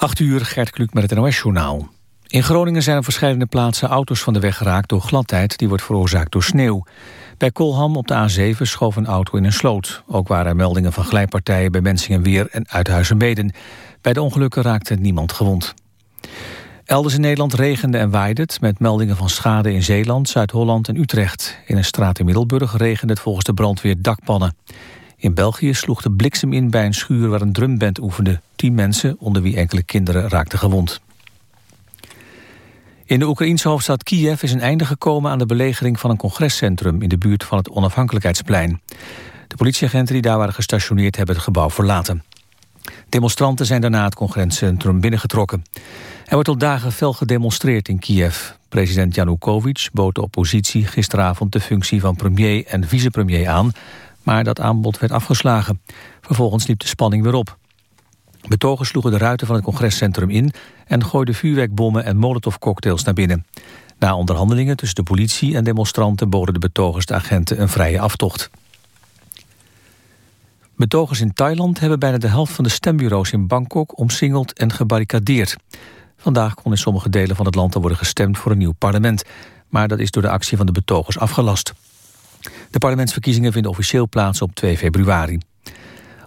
8 uur, Gert Kluk met het NOS-journaal. In Groningen zijn op verschillende plaatsen auto's van de weg geraakt door gladheid die wordt veroorzaakt door sneeuw. Bij Kolham op de A7 schoof een auto in een sloot. Ook waren er meldingen van glijpartijen bij Weer en Uithuizenbeden. Bij de ongelukken raakte niemand gewond. Elders in Nederland regende en waaide het... met meldingen van schade in Zeeland, Zuid-Holland en Utrecht. In een straat in Middelburg regende het volgens de brandweer dakpannen. In België sloeg de bliksem in bij een schuur waar een drumband oefende. Tien mensen, onder wie enkele kinderen, raakten gewond. In de Oekraïense hoofdstad Kiev is een einde gekomen aan de belegering van een congrescentrum in de buurt van het Onafhankelijkheidsplein. De politieagenten die daar waren gestationeerd hebben het gebouw verlaten. Demonstranten zijn daarna het congrescentrum binnengetrokken. Er wordt al dagen fel gedemonstreerd in Kiev. President Janukovic bood de oppositie gisteravond de functie van premier en vicepremier aan, maar dat aanbod werd afgeslagen. Vervolgens liep de spanning weer op. Betogers sloegen de ruiten van het congrescentrum in... en gooiden vuurwerkbommen en molotovcocktails naar binnen. Na onderhandelingen tussen de politie en demonstranten... boden de betogers de agenten een vrije aftocht. Betogers in Thailand hebben bijna de helft van de stembureaus in Bangkok... omsingeld en gebarricadeerd. Vandaag kon in sommige delen van het land al worden gestemd voor een nieuw parlement. Maar dat is door de actie van de betogers afgelast. De parlementsverkiezingen vinden officieel plaats op 2 februari.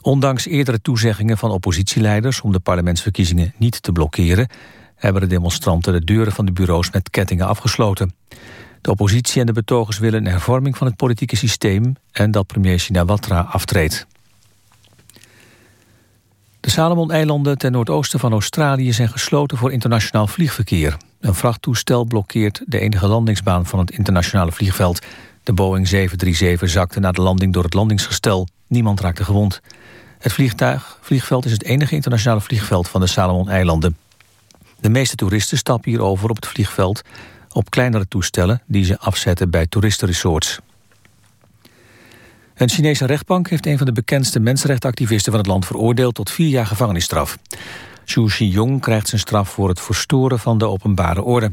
Ondanks eerdere toezeggingen van oppositieleiders om de parlementsverkiezingen niet te blokkeren, hebben de demonstranten de deuren van de bureaus met kettingen afgesloten. De oppositie en de betogers willen een hervorming van het politieke systeem en dat premier Shinawatra aftreedt. De Salomon-eilanden ten noordoosten van Australië zijn gesloten voor internationaal vliegverkeer. Een vrachttoestel blokkeert de enige landingsbaan van het internationale vliegveld. De Boeing 737 zakte na de landing door het landingsgestel. Niemand raakte gewond. Het vliegtuig, vliegveld is het enige internationale vliegveld van de Salomon-eilanden. De meeste toeristen stappen hier over op het vliegveld op kleinere toestellen die ze afzetten bij toeristenresorts. Een Chinese rechtbank heeft een van de bekendste mensenrechtenactivisten van het land veroordeeld tot vier jaar gevangenisstraf. Xu Xiyong krijgt zijn straf voor het verstoren van de openbare orde.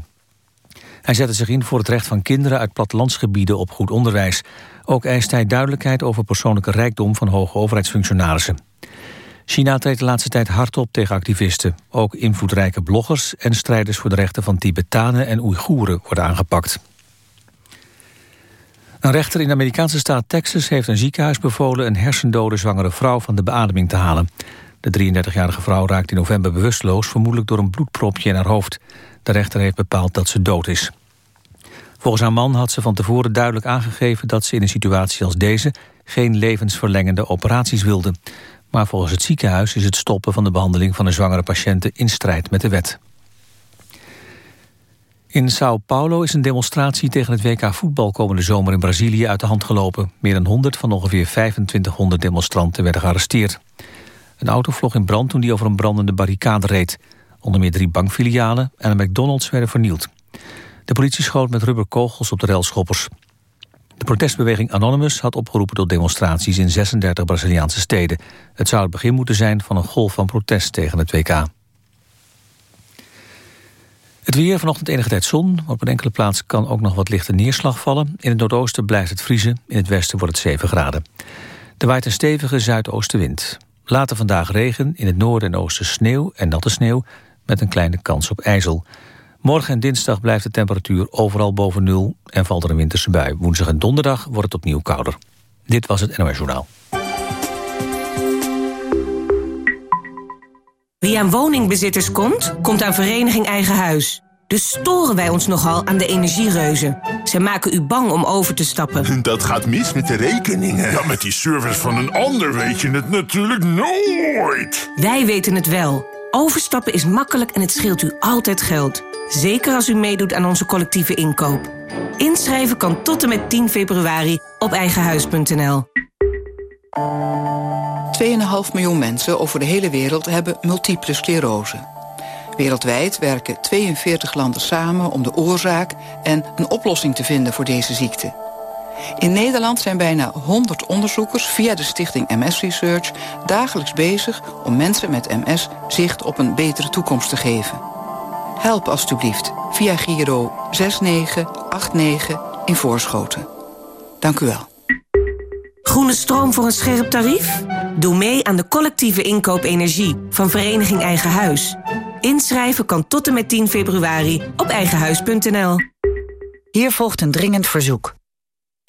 Hij zette zich in voor het recht van kinderen uit plattelandsgebieden op goed onderwijs. Ook eist hij duidelijkheid over persoonlijke rijkdom van hoge overheidsfunctionarissen. China treedt de laatste tijd hard op tegen activisten. Ook invloedrijke bloggers en strijders voor de rechten van Tibetanen en Oeigoeren worden aangepakt. Een rechter in de Amerikaanse staat Texas heeft een ziekenhuis bevolen... een hersendode zwangere vrouw van de beademing te halen. De 33-jarige vrouw raakt in november bewusteloos... vermoedelijk door een bloedpropje in haar hoofd. De rechter heeft bepaald dat ze dood is. Volgens haar man had ze van tevoren duidelijk aangegeven... dat ze in een situatie als deze geen levensverlengende operaties wilde. Maar volgens het ziekenhuis is het stoppen van de behandeling... van een zwangere patiënten in strijd met de wet. In Sao Paulo is een demonstratie tegen het WK voetbal komende zomer in Brazilië uit de hand gelopen. Meer dan 100 van ongeveer 2500 demonstranten werden gearresteerd. Een auto vlog in brand toen die over een brandende barricade reed. Onder meer drie bankfilialen en een McDonald's werden vernield. De politie schoot met rubberkogels op de railschoppers. De protestbeweging Anonymous had opgeroepen tot demonstraties in 36 Braziliaanse steden. Het zou het begin moeten zijn van een golf van protest tegen het WK. Het weer, vanochtend enige tijd zon. Op een enkele plaats kan ook nog wat lichte neerslag vallen. In het noordoosten blijft het vriezen. In het westen wordt het 7 graden. Er waait een stevige zuidoostenwind. Later vandaag regen, in het noorden en oosten sneeuw en natte sneeuw... met een kleine kans op ijzel. Morgen en dinsdag blijft de temperatuur overal boven nul... en valt er een winterse bui. Woensdag en donderdag wordt het opnieuw kouder. Dit was het NOS Journaal. Wie aan woningbezitters komt, komt aan Vereniging Eigen Huis. Dus storen wij ons nogal aan de energiereuzen. Ze maken u bang om over te stappen. Dat gaat mis met de rekeningen. Ja, met die service van een ander weet je het natuurlijk nooit. Wij weten het wel. Overstappen is makkelijk en het scheelt u altijd geld. Zeker als u meedoet aan onze collectieve inkoop. Inschrijven kan tot en met 10 februari op eigenhuis.nl. 2,5 miljoen mensen over de hele wereld hebben multiple sclerose. Wereldwijd werken 42 landen samen om de oorzaak en een oplossing te vinden voor deze ziekte. In Nederland zijn bijna 100 onderzoekers via de stichting MS Research dagelijks bezig om mensen met MS zicht op een betere toekomst te geven. Help alstublieft via Giro 6989 in Voorschoten. Dank u wel. Groene stroom voor een scherp tarief? Doe mee aan de collectieve inkoop energie van Vereniging Eigen Huis. Inschrijven kan tot en met 10 februari op eigenhuis.nl. Hier volgt een dringend verzoek.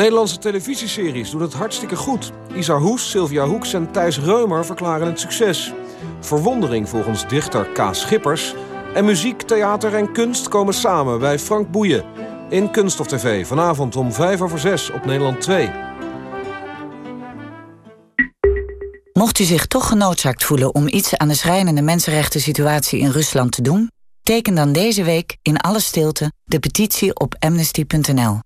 Nederlandse televisieseries doen het hartstikke goed. Isa Hoes, Sylvia Hoeks en Thijs Reumer verklaren het succes. Verwondering volgens dichter K. Schippers. En muziek, theater en kunst komen samen bij Frank Boeien. In Kunststof TV, vanavond om 5 over 6 op Nederland 2. Mocht u zich toch genoodzaakt voelen om iets aan de schrijnende mensenrechten situatie in Rusland te doen, teken dan deze week in alle stilte de petitie op amnesty.nl.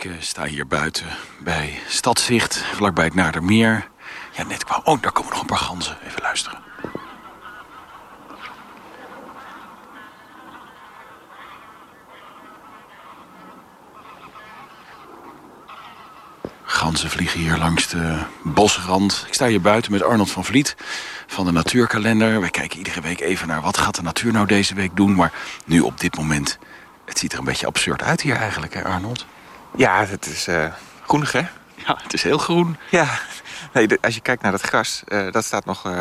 Ik uh, sta hier buiten bij Stadzicht, vlakbij het Naardermeer. Ja, net kwam... Oh, daar komen nog een paar ganzen. Even luisteren. Ganzen vliegen hier langs de bosrand. Ik sta hier buiten met Arnold van Vliet van de Natuurkalender. Wij kijken iedere week even naar wat gaat de natuur nou deze week doen. Maar nu op dit moment, het ziet er een beetje absurd uit hier eigenlijk, hè Arnold? Ja, het is uh, groenig, hè? Ja, het is heel groen. Ja, nee, als je kijkt naar het gras, uh, dat staat nog uh,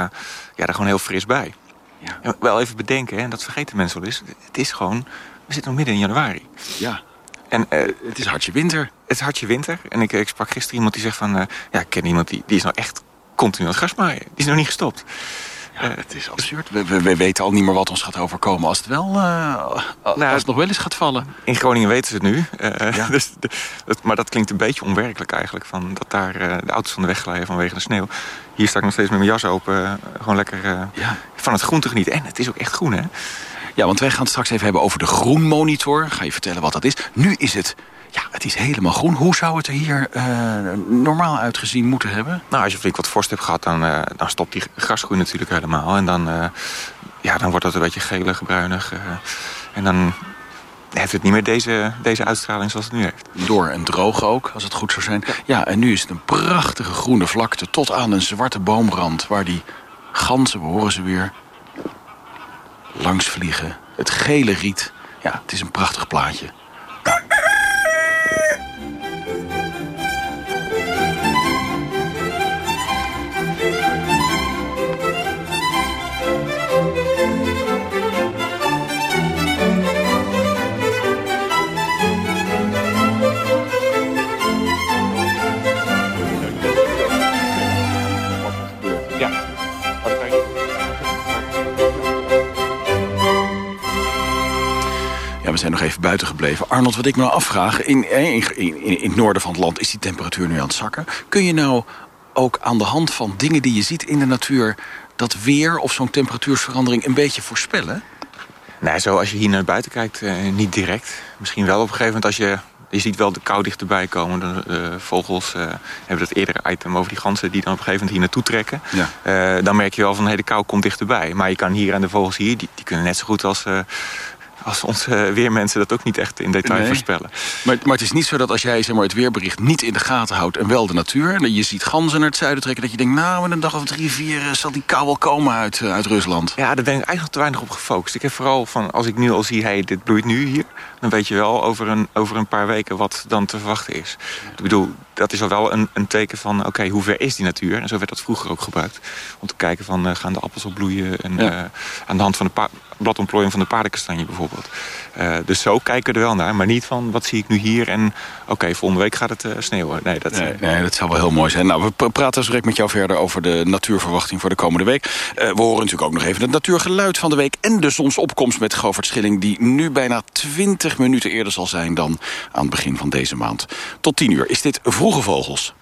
ja, er gewoon heel fris bij. Ja. En wel even bedenken, en dat vergeten mensen wel eens... het is gewoon, we zitten nog midden in januari. Ja, en uh, het is hartje winter. Het is hartje winter. En ik, ik sprak gisteren iemand die zegt van... Uh, ja, ik ken iemand die, die is nou echt continu aan het gras maaien. Die is nog niet gestopt. Ja, het is absurd. We, we, we, weten al niet meer wat ons gaat overkomen als het wel uh, als nou, het nog wel eens gaat vallen. In Groningen weten ze het nu. Uh, ja. dus, de, maar dat klinkt een beetje onwerkelijk eigenlijk. Van dat daar de auto's van de weg glijden vanwege de sneeuw. Hier sta ik nog steeds met mijn jas open. gewoon lekker ja. van het groen te genieten. En het is ook echt groen, hè? Ja, want wij gaan het straks even hebben over de groenmonitor. Ga je vertellen wat dat is. Nu is het ja, het is helemaal groen. Hoe zou het er hier uh, normaal uitgezien moeten hebben? Nou, als je flink wat vorst hebt gehad, dan, uh, dan stopt die grasgroei natuurlijk helemaal. En dan, uh, ja, dan wordt het een beetje gelig, bruinig. en dan heeft het niet meer deze, deze uitstraling zoals het nu heeft. Door en droog ook, als het goed zou zijn. Ja. ja, en nu is het een prachtige groene vlakte tot aan een zwarte boomrand... waar die ganzen, we horen ze weer, langs vliegen. Het gele riet. Ja, het is een prachtig plaatje. Zijn nog even buiten gebleven. Arnold, wat ik me nou afvraag, in, in, in, in, het noorden van het land is die temperatuur nu aan het zakken. Kun je nou ook aan de hand van dingen die je ziet in de natuur... dat weer of zo'n temperatuursverandering een beetje voorspellen? Nee, zo als je hier naar buiten kijkt, eh, niet direct. Misschien wel op een gegeven moment als je... Je ziet wel de kou dichterbij komen. De uh, vogels uh, hebben dat eerdere item over die ganzen... die dan op een gegeven moment hier naartoe trekken. Ja. Uh, dan merk je wel van hey, de kou komt dichterbij. Maar je kan hier aan de vogels hier... die, die kunnen net zo goed als als onze weermensen dat ook niet echt in detail nee. voorspellen. Maar, maar het is niet zo dat als jij zeg maar, het weerbericht niet in de gaten houdt... en wel de natuur, en je ziet ganzen naar het zuiden trekken... dat je denkt, nou, in een dag of drie, vier zal die kou wel komen uit, uit Rusland. Ja, daar ben ik eigenlijk te weinig op gefocust. Ik heb vooral van, als ik nu al zie, hey, dit bloeit nu hier... dan weet je wel over een, over een paar weken wat dan te verwachten is. Ik bedoel, dat is al wel een, een teken van, oké, okay, hoe ver is die natuur? En zo werd dat vroeger ook gebruikt. Om te kijken van, uh, gaan de appels opbloeien? En ja. uh, aan de hand van de bladontplooiing van de paardenkastanje bijvoorbeeld. Uh, dus zo kijken we er wel naar. Maar niet van, wat zie ik nu hier? En oké, okay, volgende week gaat het sneeuwen. Nee dat, nee, nee, dat zou wel heel mooi zijn. Nou, we praten direct met jou verder over de natuurverwachting voor de komende week. we horen natuurlijk ook nog even het natuurgeluid van de week... en de zonsopkomst met Govert Schilling... die nu bijna 20 minuten eerder zal zijn dan aan het begin van deze maand. Tot 10 uur is dit Vroege Vogels.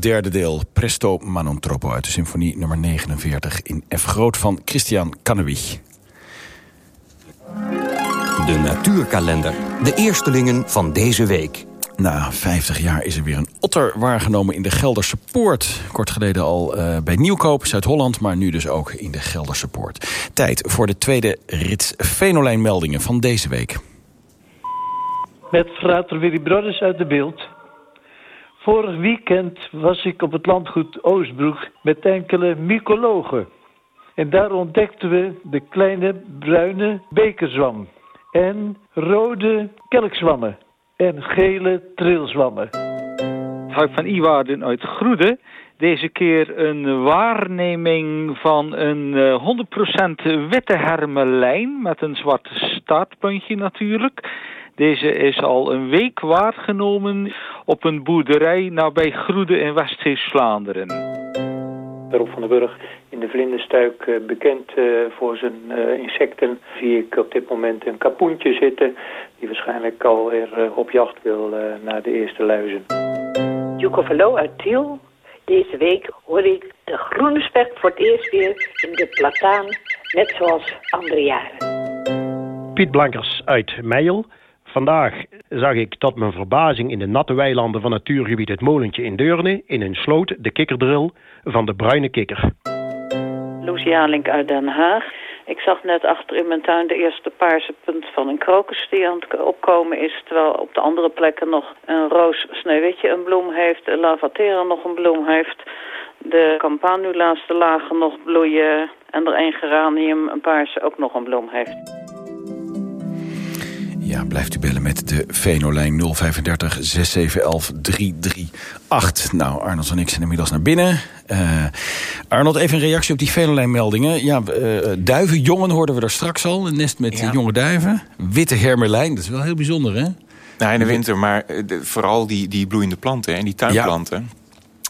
Het derde deel Presto ma non troppo... uit de symfonie nummer 49 in F groot van Christian Kannewich. De natuurkalender. De eerstelingen van deze week. Na 50 jaar is er weer een otter waargenomen in de Gelderse Poort. Kort geleden al uh, bij Nieuwkoop, Zuid-Holland, maar nu dus ook in de Gelderse Poort. Tijd voor de tweede rits Fenolijn-meldingen van deze week. Met frater Willy Brothers uit de beeld. Vorig weekend was ik op het landgoed Oostbroek met enkele mycologen. En daar ontdekten we de kleine bruine bekerzwam en rode kelkzwammen en gele trilzwammen. Huip van Iwaarden uit Groede. Deze keer een waarneming van een 100% witte hermelijn met een zwart staartpuntje natuurlijk. Deze is al een week waargenomen op een boerderij nabij Groede in West-Vlaanderen. Rob van den Burg in de vlinderstuik eh, bekend eh, voor zijn eh, insecten. Zie ik op dit moment een kapoentje zitten die waarschijnlijk alweer op jacht wil naar de eerste luizen. Juko Verlo uit Tiel. Deze week hoor ik de groene spek voor het eerst weer in de plataan, net zoals andere jaren. Piet Blankers uit Meijel. Vandaag zag ik tot mijn verbazing in de natte weilanden van natuurgebied het molentje in Deurne... in een sloot de kikkerdril van de bruine kikker. Lucia Link uit Den Haag. Ik zag net achter in mijn tuin de eerste paarse punt van een krokus die aan het opkomen is. Terwijl op de andere plekken nog een roos sneeuwwitje een bloem heeft. Een lavatera nog een bloem heeft. De campanula's de lagen nog bloeien. En er een geranium, een paarse, ook nog een bloem heeft. Ja, blijft u bellen met de Venolijn 035 6711 338. Nou, Arnold en ik zijn inmiddels naar binnen. Uh, Arnold, even een reactie op die Venolijn-meldingen. Ja, uh, duivenjongen hoorden we er straks al. Een nest met jonge duiven. Witte hermelijn, dat is wel heel bijzonder, hè? Nou, in de winter, maar eh, vooral die, die bloeiende planten en die tuinplanten.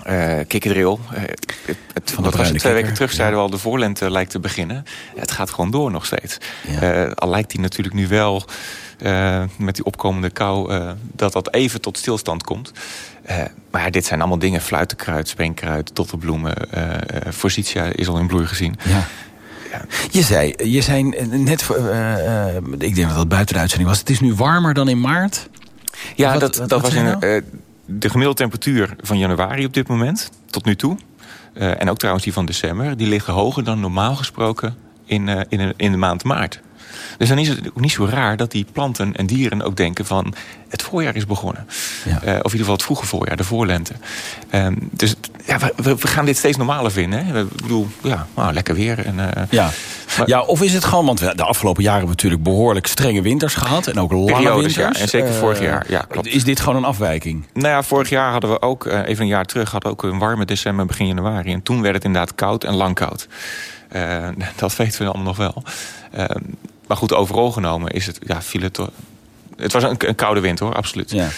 Uh, kikkerdril. Uh, het, van dat was twee weken terug zeiden we al, de voorlente lijkt te beginnen. Het gaat gewoon door nog steeds. Ja. Uh, al lijkt die natuurlijk nu wel uh, met die opkomende kou... Uh, dat dat even tot stilstand komt. Uh, maar dit zijn allemaal dingen. Fluitenkruid, speenkruid, dotterbloemen. Forsythia is al in bloei gezien. Ja. Ja. Je zei, je zei net, ik denk dat dat buiten de uitzending was... het is nu warmer dan in maart? Ja, wat, dat, wat, dat was in, nou? de gemiddelde temperatuur van januari op dit moment, tot nu toe... en ook trouwens die van december, die liggen hoger dan normaal gesproken in, in, in de maand maart. Dus dan is het ook niet zo raar dat die planten en dieren ook denken van... het voorjaar is begonnen. Ja. Uh, of in ieder geval het vroege voorjaar, de voorlente. Um, dus ja, we, we, gaan dit steeds normaler vinden. Hè? Ik bedoel, ja, nou, lekker weer. En, uh, ja. Maar, ja, of is het gewoon, want de afgelopen jaren hebben we natuurlijk behoorlijk strenge winters gehad. En ook lange winters. Ja, en zeker vorig jaar. Ja, klopt. Is dit gewoon een afwijking? Nou ja, vorig jaar hadden we ook, even een jaar terug, hadden we ook een warme december, begin januari. En toen werd het inderdaad koud en lang koud. Uh, dat weten we allemaal nog wel. Uh, maar goed, overal genomen is het, ja, viel het het was een, een, koude winter hoor, absoluut. Ja.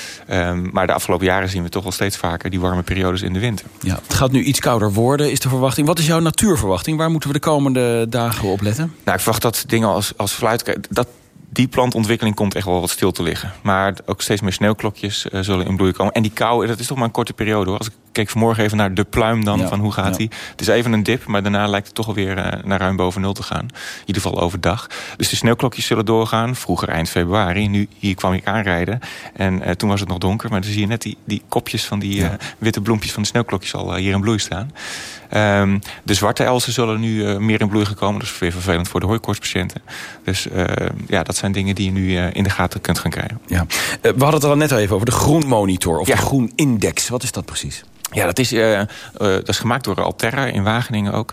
Um, maar de afgelopen jaren zien we toch wel steeds vaker die warme periodes in de winter. Ja, het gaat nu iets kouder worden, is de verwachting. Wat is jouw natuurverwachting? Waar moeten we de komende dagen op letten? Nou, ik verwacht dat dingen als, als fluit... Dat, die plantontwikkeling komt echt wel wat stil te liggen. Maar ook steeds meer sneeuwklokjes uh, zullen in bloei komen. En die kou, dat is toch maar een korte periode hoor. Als ik keek vanmorgen even naar de pluim dan, van hoe gaat die. Het is even een dip, maar daarna lijkt het toch alweer uh, naar ruim boven nul te gaan. In ieder geval overdag. Dus de sneeuwklokjes zullen doorgaan. Vroeger eind februari. Nu, hier kwam ik aanrijden. En uh, toen was het nog donker. Maar dan zie je net die, die kopjes van die ja. witte bloempjes van de sneeuwklokjes al hier in bloei staan. Um, de zwarte elzen zullen nu uh, meer in bloei gekomen. Dat is weer vervelend voor de hooikoortspatiënten. Dus uh, ja, dat zijn dingen die je nu uh, in de gaten kunt gaan krijgen. Ja. we hadden het al net al even over de groenmonitor of ja. de groenindex. Wat is dat precies? Ja, dat is, dat is gemaakt door Alterra in Wageningen ook.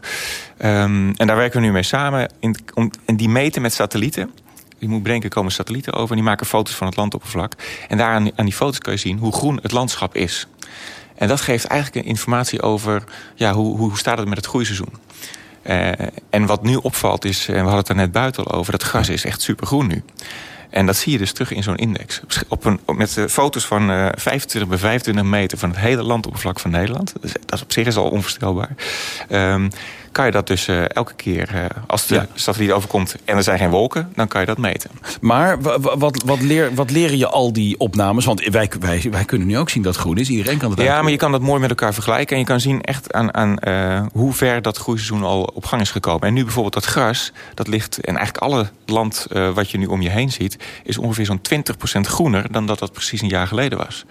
Um, en daar werken we nu mee samen. In, om, en die meten met satellieten. Je moet bedenken, komen satellieten over en die maken foto's van het landoppervlak. En daar aan, aan die foto's kan je zien hoe groen het landschap is. En dat geeft eigenlijk informatie over ja, hoe, hoe staat het met het groeiseizoen. Uh, en wat nu opvalt is, en we hadden het er net buiten al over... dat gras is echt supergroen nu. En dat zie je dus terug in zo'n index. Op een, met uh, foto's van uh, 25 bij 25 meter van het hele landoppervlak van Nederland. Dus dat op zich is al onvoorstelbaar. Um, kan je dat dus elke keer, als de satelliet overkomt en er zijn geen wolken, dan kan je dat meten. Maar wat, wat, leer, wat leren je al die opnames? Want wij, wij, wij kunnen nu ook zien dat groen is. Iedereen kan het Ja, maar je kan dat mooi met elkaar vergelijken. En je kan zien echt aan, aan hoe ver dat groeiseizoen al op gang is gekomen. En nu bijvoorbeeld dat gras, dat ligt... en eigenlijk alle land wat je nu om je heen ziet... is ongeveer zo'n 20% groener dan dat dat precies een jaar geleden was.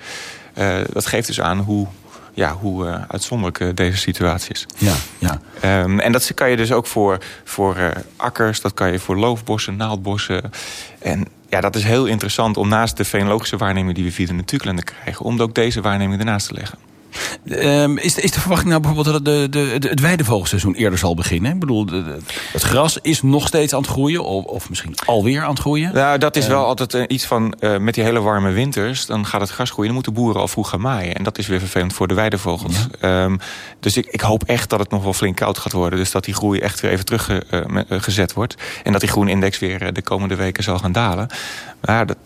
dat geeft dus aan hoe ja, hoe uh, uitzonderlijk uh, deze situatie is. Ja, ja. Um, en dat kan je dus ook voor, voor uh, akkers, dat kan je voor loofbossen, naaldbossen. En ja, dat is heel interessant om naast de fenologische waarneming die we via de natuurkalender krijgen... om ook deze waarneming ernaast te leggen. Um, is, de, is de verwachting nou bijvoorbeeld dat het, de, de, het weidevogelseizoen eerder zal beginnen? Ik bedoel, het gras is nog steeds aan het groeien, of, of misschien alweer aan het groeien. Nou, dat is wel altijd uh, iets van, uh, met die hele warme winters, dan gaat het gras groeien. Dan moeten boeren al vroeg gaan maaien. En dat is weer vervelend voor de weidevogels. Ja. Um, dus ik, ik hoop echt dat het nog wel flink koud gaat worden. Dus dat die groei echt weer even teruggezet uh, wordt. En dat die groenindex weer de komende weken zal gaan dalen. Maar dat,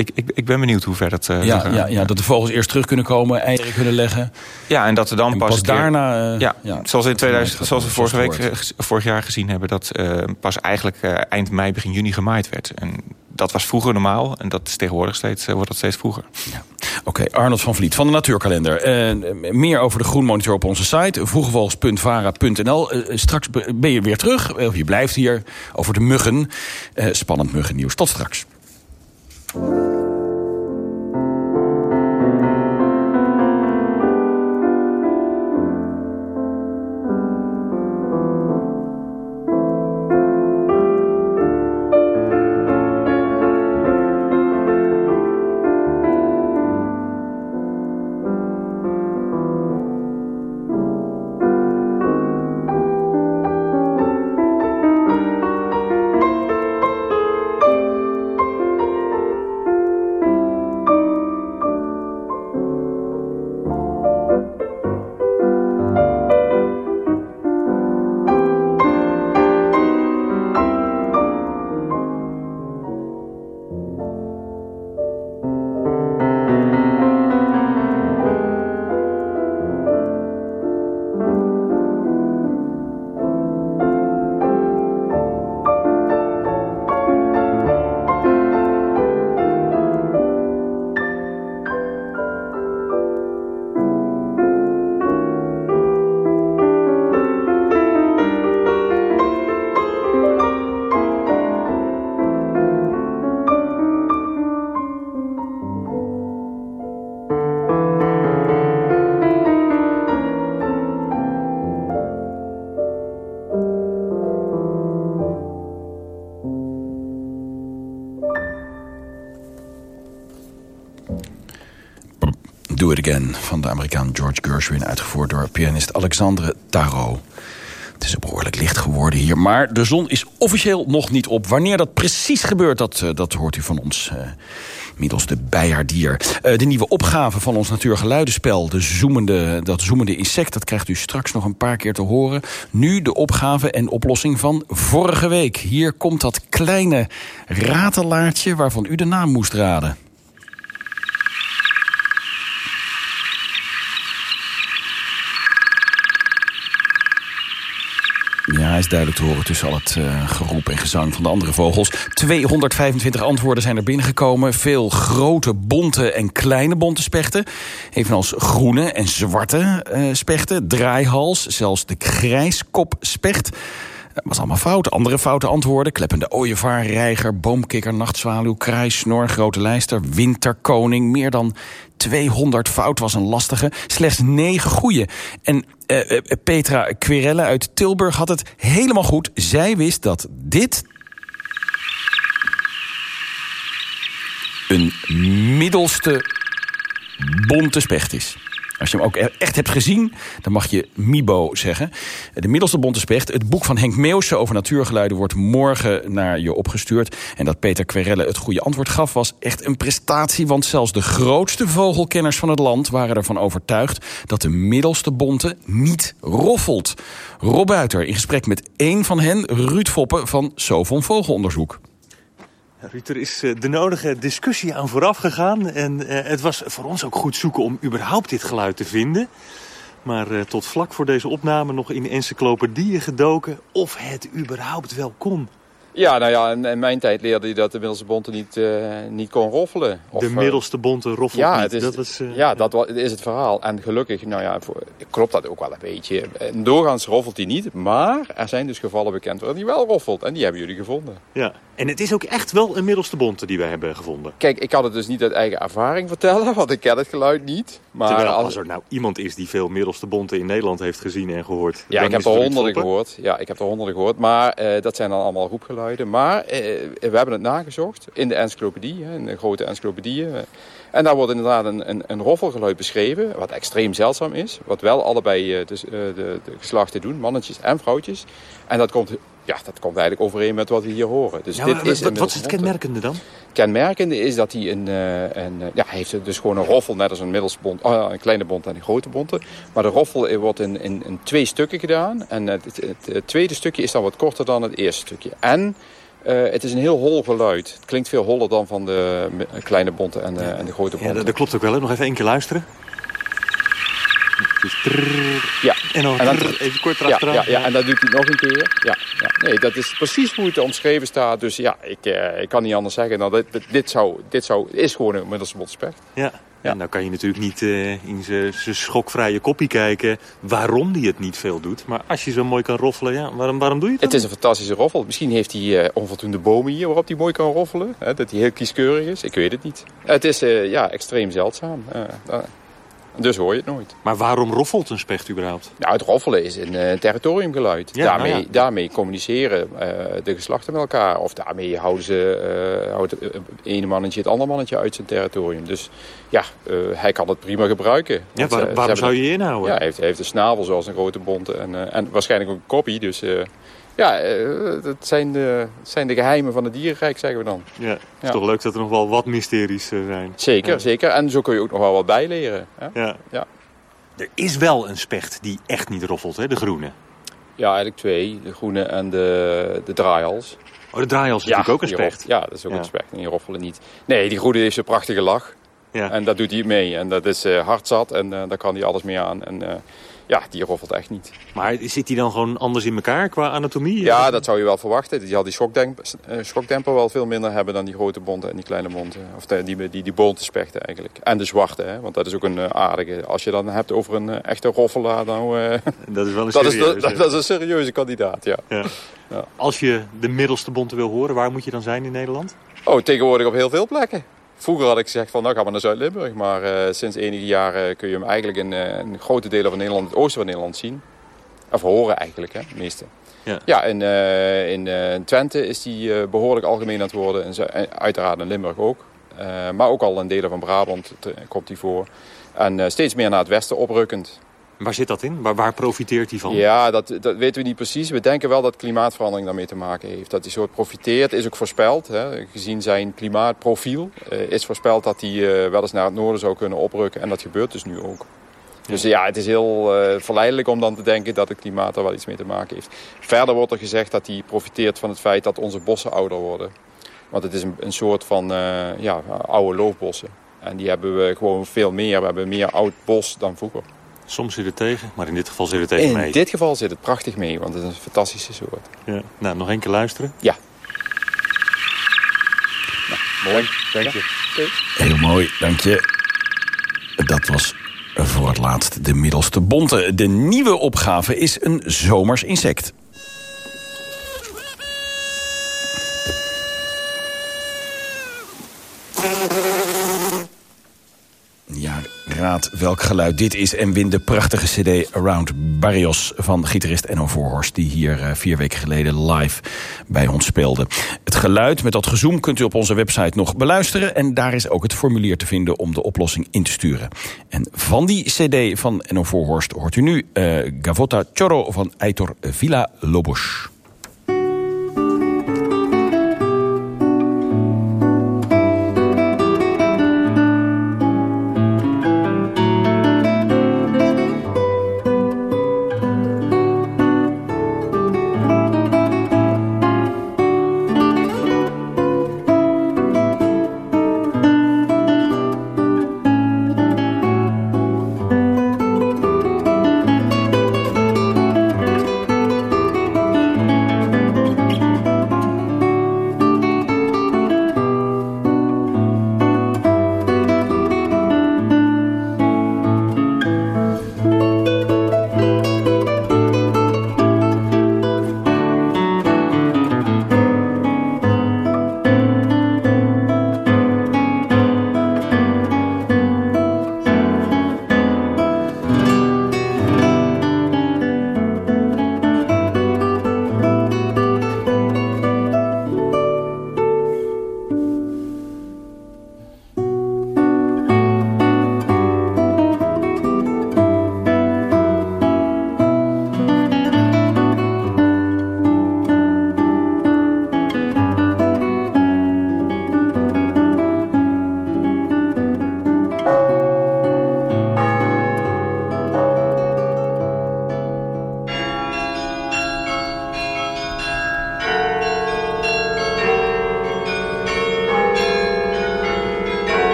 ik, ik, ik ben benieuwd hoe ver dat uh, ja, ja, ja, dat de vogels eerst terug kunnen komen, eieren kunnen leggen. Ja, en dat ze dan pas, pas daarna... Uh, ja, ja, zoals, in 2000, zoals we vorige week, uh, vorig jaar gezien hebben... dat pas eigenlijk eind mei, begin juni gemaaid werd. En dat was vroeger normaal en dat is tegenwoordig steeds, wordt dat steeds vroeger. Ja. Oké, okay, Arnold van Vliet van de Natuurkalender. meer over de Groenmonitor op onze site, vroegevogels.vara.nl. straks ben je weer terug, of je blijft hier, over de muggen. spannend muggennieuws. Tot straks. Van de Amerikaan George Gershwin... uitgevoerd door pianist Alexandre Tarot. Het is behoorlijk licht geworden hier, maar de zon is officieel nog niet op. Wanneer dat precies gebeurt, dat, dat hoort u van ons... Uh, middels de bijaardier. Uh, de nieuwe opgave van ons natuurgeluidenspel, de zoemende, dat zoemende insect... dat krijgt u straks nog een paar keer te horen. Nu de opgave en oplossing van vorige week. Hier komt dat kleine ratelaartje waarvan u de naam moest raden. Is duidelijk te horen tussen al het uh, geroep en gezang van de andere vogels. 225 antwoorden zijn er binnengekomen. Veel grote, bonte en kleine bonte spechten. Evenals groene en zwarte uh, spechten. Draaihals, zelfs de grijskopspecht. Dat was allemaal fout. Andere foute antwoorden. Kleppende ooievaar, reiger, boomkikker, nachtzwaluw, krijsnor, grote lijster, winterkoning. Meer dan 200 fout was een lastige. Slechts 9 goede. En uh, Petra Querelle uit Tilburg had het helemaal goed. Zij wist dat dit... een middelste bonte specht is. Als je hem ook echt hebt gezien, dan mag je Mibo zeggen. De middelste bonte specht. Het boek van Henk Meeuwse over natuurgeluiden wordt morgen naar je opgestuurd. En dat Peter Querelle het goede antwoord gaf was echt een prestatie. Want zelfs de grootste vogelkenners van het land waren ervan overtuigd... dat de middelste bonte niet roffelt. Rob Buiter in gesprek met één van hen, Ruud Foppen van Sovon Vogelonderzoek. Ruud, er is de nodige discussie aan vooraf gegaan. En uh, het was voor ons ook goed zoeken om überhaupt dit geluid te vinden. Maar uh, tot vlak voor deze opname nog in encyclopedieën gedoken of het überhaupt wel kon. Ja, nou ja, in, in mijn tijd leerde je dat de middelste bonte niet, uh, niet kon roffelen. Of, de middelste bonte roffelt ja, niet. Het is, dat was, uh, ja, dat is het verhaal. En gelukkig, nou ja, voor, klopt dat ook wel een beetje. Doorgaans roffelt hij niet, maar er zijn dus gevallen bekend waar hij wel roffelt. En die hebben jullie gevonden. Ja, en het is ook echt wel een middelste bonte die wij hebben gevonden. Kijk, ik kan het dus niet uit eigen ervaring vertellen, want ik ken het geluid niet. Maar Terwijl als er nou iemand is die veel middelste bonten in Nederland heeft gezien en gehoord. Ja, ik heb er honderden gehoord. Ja, ik heb er honderden gehoord. Maar uh, dat zijn dan allemaal roepgeluiden. Maar uh, we hebben het nagezocht in de encyclopedie, in de grote encyclopedieën. En daar wordt inderdaad een, een, een roffelgeluid beschreven, wat extreem zeldzaam is. Wat wel allebei de, de, de geslachten doen, mannetjes en vrouwtjes. En dat komt, ja, dat komt eigenlijk overeen met wat we hier horen. Dus ja, dit is wat, wat is het kenmerkende dan? Kenmerkende is dat hij een, een ja, hij heeft dus gewoon een roffel, net als een middelsbond, oh, een kleine bont en een grote bonte. Maar de roffel wordt in, in, in twee stukken gedaan. En het, het, het, tweede stukje is dan wat korter dan het eerste stukje. En uh, het is een heel hol geluid. Het klinkt veel holler dan van de kleine bonte en de, en de grote bonte. Ja, dat, dat klopt ook wel. Hè? Nog even één keer luisteren. Dus trrr, ja. En dan, en dan trrr, even kort ja, erachteraan. ja, ja, en dat doet hij nog een keer. Ja, ja. Nee, dat is precies hoe het omschreven staat. Dus ja, ik, uh, ik kan niet anders zeggen. Nou, dit, dit, zou, dit zou, is gewoon een middelste specht. Ja. Ja. En nou kan je natuurlijk niet uh, in zijn schokvrije koppie kijken waarom hij het niet veel doet. Maar als je zo mooi kan roffelen, ja, waarom, waarom doe je het dan? Het is een fantastische roffel. Misschien heeft hij uh, onvoldoende bomen hier waarop hij mooi kan roffelen. Hè, dat hij heel kieskeurig is. Ik weet het niet. Het is uh, ja, extreem zeldzaam. Dus hoor je het nooit. Maar waarom roffelt een specht überhaupt? Nou, het roffelen is een uh, territoriumgeluid. Ja, daarmee, nou ja. daarmee communiceren uh, de geslachten met elkaar. Of daarmee houden ze, uh, houdt het ene mannetje het andere mannetje uit zijn territorium. Dus ja, hij kan het prima gebruiken. Ja, waar, waarom zou je je inhouden? Ja, hij heeft, hij heeft een snavel zoals een grote bonte en, en waarschijnlijk ook een koppie. Dus ja, dat zijn de, het zijn de geheimen van het dierenrijk, zeggen we dan. Ja, het is ja. toch leuk dat er nog wel wat mysteries zijn. Zeker, ja. zeker. En zo kun je ook nog wel wat bijleren. Hè? Ja. ja. Er is wel een specht die echt niet roffelt, hè? de groene. Ja, eigenlijk twee. De groene en de, de draaihals. Oh, de draaihals is ja, natuurlijk ook een specht. Ja, dat is ook een specht. Die roffelen niet. Nee, die groene heeft een prachtige lach. Ja. En dat doet hij mee. En dat is uh, hardzat en uh, daar kan hij alles mee aan. En uh, ja, die roffelt echt niet. Maar zit hij dan gewoon anders in elkaar qua anatomie? Ja, dat zou je wel verwachten. Die had die schokdemper, schokdemper wel veel minder hebben dan die grote bonten en die kleine bonten. Of die, die, die bonte spechten eigenlijk. En de zwarte, hè? want dat is ook een uh, aardige. Als je dan hebt over een uh, echte roffelaar, nou... Uh, dat is wel een dat serieuze. Is de, dat is een serieuze kandidaat, ja. Ja. ja. Als je de middelste bonte wil horen, waar moet je dan zijn in Nederland? Oh, tegenwoordig op heel veel plekken. Vroeger had ik gezegd van nou gaan we naar Zuid-Limburg. Maar uh, sinds enige jaren kun je hem eigenlijk in, uh, in, grote delen van Nederland, het oosten van Nederland zien. Of horen eigenlijk, hè, meeste. Ja, ja in, in, in, Twente is die behoorlijk algemeen aan het worden. En uiteraard in Limburg ook. maar ook al in delen van Brabant komt die voor. En steeds meer naar het westen oprukkend. Waar zit dat in? Waar, waar profiteert hij van? Ja, dat, dat weten we niet precies. We denken wel dat klimaatverandering daarmee te maken heeft. Dat hij soort profiteert, is ook voorspeld. Hè. Gezien zijn klimaatprofiel uh, is voorspeld dat hij uh, wel eens naar het noorden zou kunnen oprukken. En dat gebeurt dus nu ook. Dus ja, het is heel uh, verleidelijk om dan te denken dat het klimaat er wel iets mee te maken heeft. Verder wordt er gezegd dat hij profiteert van het feit dat onze bossen ouder worden. Want het is een, een soort van ja, oude loofbossen. En die hebben we gewoon veel meer. We hebben meer oud bos dan vroeger. Soms zit het tegen, maar in dit geval zit het tegen in mee. In dit geval zit het prachtig mee, want het is een fantastische soort. Ja. Nou, nog één keer luisteren? Ja. Nou, mooi, dank je. Ja. Heel mooi, dank je. Dat was voor het laatst de middelste bonte. De nieuwe opgave is een zomers insect. Raad welk geluid dit is en win de prachtige cd Around Barrios van gitarist Enno Voorhorst... die hier uh, vier weken geleden live bij ons speelde. Het geluid met dat gezoom kunt u op onze website nog beluisteren... en daar is ook het formulier te vinden om de oplossing in te sturen. En van die cd van Enno Voorhorst hoort u nu uh, Gavota Choro van Aitor Villa Lobos.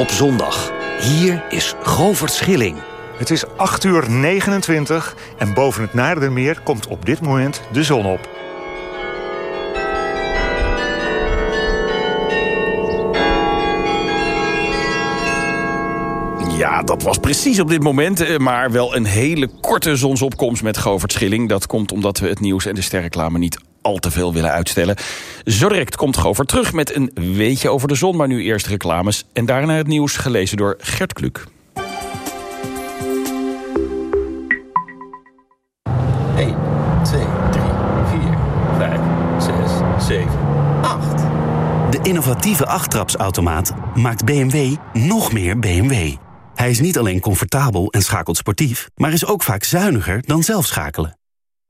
Op zondag. Hier is Govert Schilling. Het is 8 uur 29 en boven het Naardermeer komt op dit moment de zon op. Ja, dat was precies op dit moment. eh, Maar wel een hele korte zonsopkomst met Govert Schilling. Dat komt omdat we het nieuws en de sterreclame niet al te veel willen uitstellen. Zo direct komt Govert terug met een weetje over de zon. Maar nu eerst reclames. En daarna het nieuws gelezen door Gert Kluk. 1, 2, 3, 4, 5, 6, 7, 8. De innovatieve achttrapsautomaat maakt BMW nog meer BMW. Hij is niet alleen comfortabel en schakelt sportief... maar is ook vaak zuiniger dan zelf schakelen.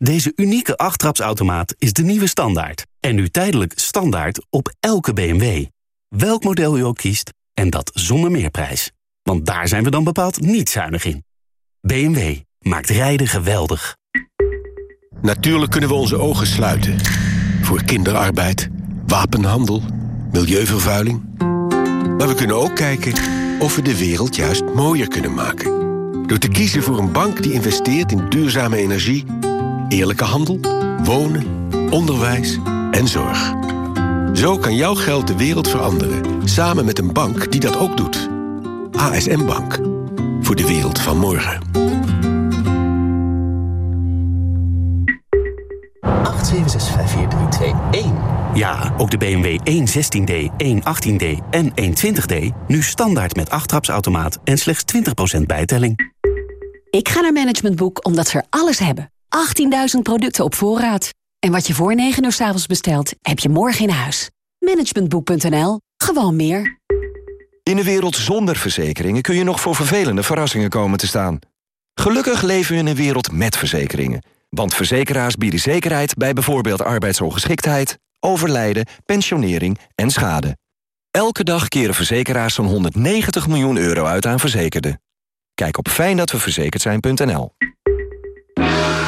Deze unieke achttrapsautomaat is de nieuwe standaard. En nu tijdelijk standaard op elke BMW. Welk model u ook kiest, en dat zonder meerprijs. Want daar zijn we dan bepaald niet zuinig in. BMW maakt rijden geweldig. Natuurlijk kunnen we onze ogen sluiten. Voor kinderarbeid, wapenhandel, milieuvervuiling. Maar we kunnen ook kijken of we de wereld juist mooier kunnen maken. Door te kiezen voor een bank die investeert in duurzame energie, eerlijke handel, wonen, onderwijs en zorg. Zo kan jouw geld de wereld veranderen, samen met een bank die dat ook doet. ASM Bank, voor de wereld van morgen. 1. Ja, ook de BMW 116D, 118D en 120D nu standaard met achttrapsautomaat en slechts 20% bijtelling. Ik ga naar Management Boek omdat ze er alles hebben. 18.000 producten op voorraad. En wat je voor 9 uur s avonds bestelt, heb je morgen in huis. Managementboek.nl. Gewoon meer. In een wereld zonder verzekeringen kun je nog voor vervelende verrassingen komen te staan. Gelukkig leven we in een wereld met verzekeringen. Want verzekeraars bieden zekerheid bij bijvoorbeeld arbeidsongeschiktheid, overlijden, pensionering en schade. Elke dag keren verzekeraars zo'n 190 miljoen euro uit aan verzekerden. Kijk op fijndatweverzekerd zijn.nl.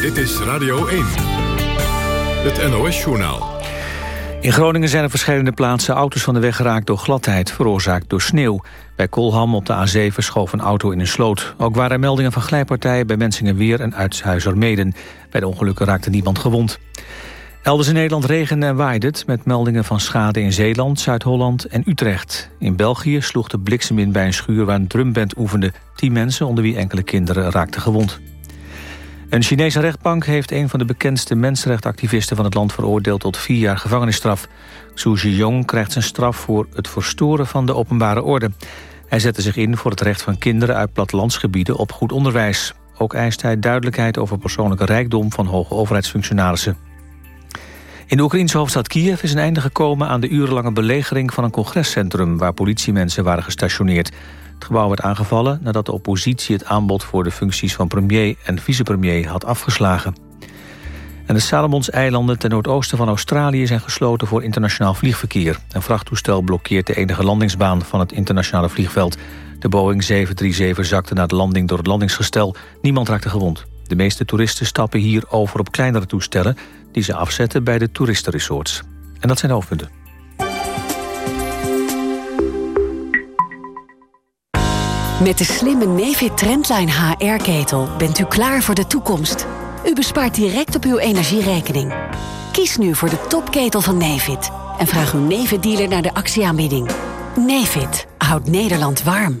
Dit is Radio 1. Het NOS-journaal. In Groningen zijn er verschillende plaatsen auto's van de weg geraakt door gladheid, veroorzaakt door sneeuw. Bij Kolham op de A7 schoof een auto in een sloot. Ook waren er meldingen van glijpartijen bij Mensingenweer en Uitshuizermeden. Bij de ongelukken raakte niemand gewond. Elders in Nederland regende en waaide het... met meldingen van schade in Zeeland, Zuid-Holland en Utrecht. In België sloeg de bliksem in bij een schuur waar een drumband oefende. Tien mensen, onder wie enkele kinderen, raakten gewond. Een Chinese rechtbank heeft een van de bekendste mensenrechtenactivisten van het land veroordeeld tot vier jaar gevangenisstraf. Xu Zhiyong krijgt zijn straf voor het verstoren van de openbare orde. Hij zette zich in voor het recht van kinderen uit plattelandsgebieden op goed onderwijs. Ook eist hij duidelijkheid over persoonlijke rijkdom van hoge overheidsfunctionarissen. In de Oekraïnse hoofdstad Kiev is een einde gekomen aan de urenlange belegering van een congrescentrum waar politiemensen waren gestationeerd. Het gebouw werd aangevallen nadat de oppositie het aanbod voor de functies van premier en vicepremier had afgeslagen. En de Salomonseilanden ten noordoosten van Australië zijn gesloten voor internationaal vliegverkeer. Een vrachttoestel blokkeert de enige landingsbaan van het internationale vliegveld. De Boeing 737 zakte na de landing door het landingsgestel. Niemand raakte gewond. De meeste toeristen stappen hier over op kleinere toestellen... die ze afzetten bij de toeristenresorts. En dat zijn de hoofdpunten. Met de slimme Nefit Trendline HR-ketel bent u klaar voor de toekomst. U bespaart direct op uw energierekening. Kies nu voor de topketel van Nefit en vraag uw Nefit-dealer naar de actieaanbieding. Nefit houdt Nederland warm.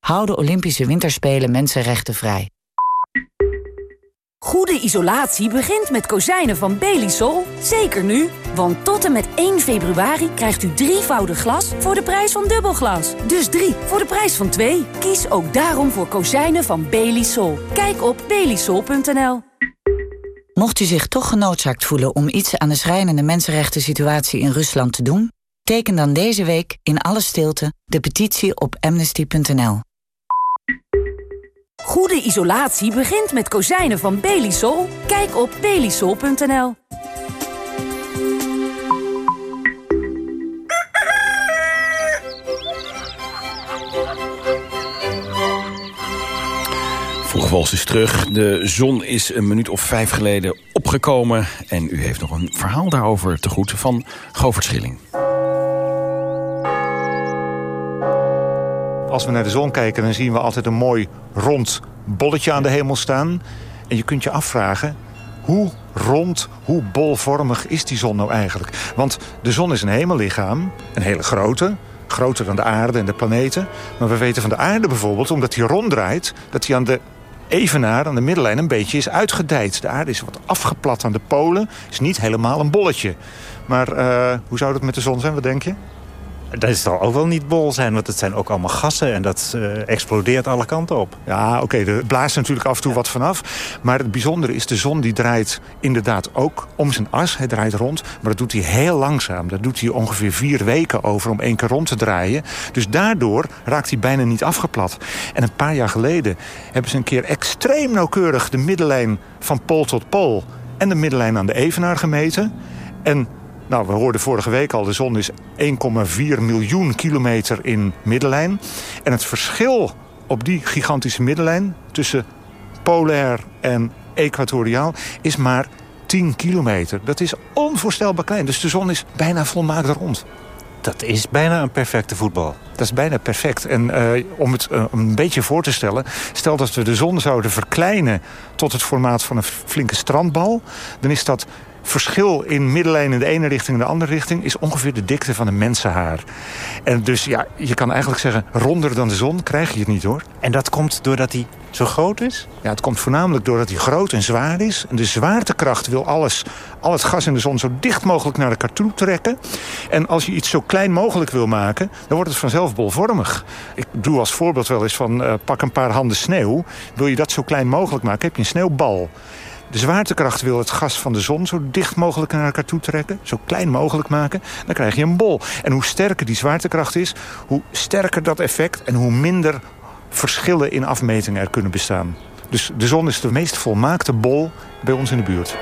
Hou de Olympische Winterspelen mensenrechten vrij. Goede isolatie begint met kozijnen van Belisol. Zeker nu, want tot en met 1 februari krijgt u drievoudig glas voor de prijs van dubbelglas. Dus drie voor de prijs van twee. Kies ook daarom voor kozijnen van Belisol. Kijk op belisol.nl. Mocht u zich toch genoodzaakt voelen om iets aan de schrijnende mensenrechten situatie in Rusland te doen, teken dan deze week in alle stilte de petitie op amnesty.nl. Goede isolatie begint met kozijnen van Belisol. Kijk op belisol.nl. Vroeg is terug. De zon is een minuut of vijf geleden opgekomen. En u heeft nog een verhaal daarover te goed van Govert Schilling. Als we naar de zon kijken, dan zien we altijd een mooi rond bolletje aan de hemel staan. En je kunt je afvragen, hoe rond, hoe bolvormig is die zon nou eigenlijk? Want de zon is een hemellichaam, een hele grote, groter dan de aarde en de planeten. Maar we weten van de aarde bijvoorbeeld, omdat hij ronddraait... dat hij aan de evenaar, aan de middellijn, een beetje is uitgedijd. De aarde is wat afgeplat aan de polen, is niet helemaal een bolletje. Maar uh, hoe zou dat met de zon zijn, wat denk je? Dat zal ook wel niet bol zijn, want het zijn ook allemaal gassen... en dat uh, explodeert alle kanten op. Ja, oké, okay, er blaast natuurlijk af en toe wat vanaf. Maar het bijzondere is, de zon die draait inderdaad ook om zijn as. Hij draait rond, maar dat doet hij heel langzaam. Dat doet hij ongeveer vier weken over om één keer rond te draaien. Dus daardoor raakt hij bijna niet afgeplat. En een paar jaar geleden hebben ze een keer extreem nauwkeurig... de middellijn van pool tot pool en de middellijn aan de evenaar gemeten... En nou, we hoorden vorige week al, de zon is 1,4 miljoen kilometer in middellijn. En het verschil op die gigantische middellijn tussen polair en equatoriaal is maar 10 kilometer. Dat is onvoorstelbaar klein. Dus de zon is bijna volmaakt rond. Dat is bijna een perfecte voetbal. Dat is bijna perfect. En uh, om het uh, een beetje voor te stellen... stel dat we de zon zouden verkleinen tot het formaat van een flinke strandbal... dan is dat verschil in middellijn in de ene richting en de andere richting... is ongeveer de dikte van een mensenhaar. En dus ja, je kan eigenlijk zeggen, ronder dan de zon krijg je het niet hoor. En dat komt doordat hij zo groot is? Ja, het komt voornamelijk doordat hij groot en zwaar is. En de zwaartekracht wil alles, al het gas in de zon zo dicht mogelijk naar elkaar toe trekken. En als je iets zo klein mogelijk wil maken, dan wordt het vanzelf bolvormig. Ik doe als voorbeeld wel eens van uh, pak een paar handen sneeuw. Wil je dat zo klein mogelijk maken, heb je een sneeuwbal. De zwaartekracht wil het gas van de zon zo dicht mogelijk naar elkaar toe trekken. Zo klein mogelijk maken. Dan krijg je een bol. En hoe sterker die zwaartekracht is, hoe sterker dat effect... en hoe minder verschillen in afmetingen er kunnen bestaan. Dus de zon is de meest volmaakte bol bij ons in de buurt.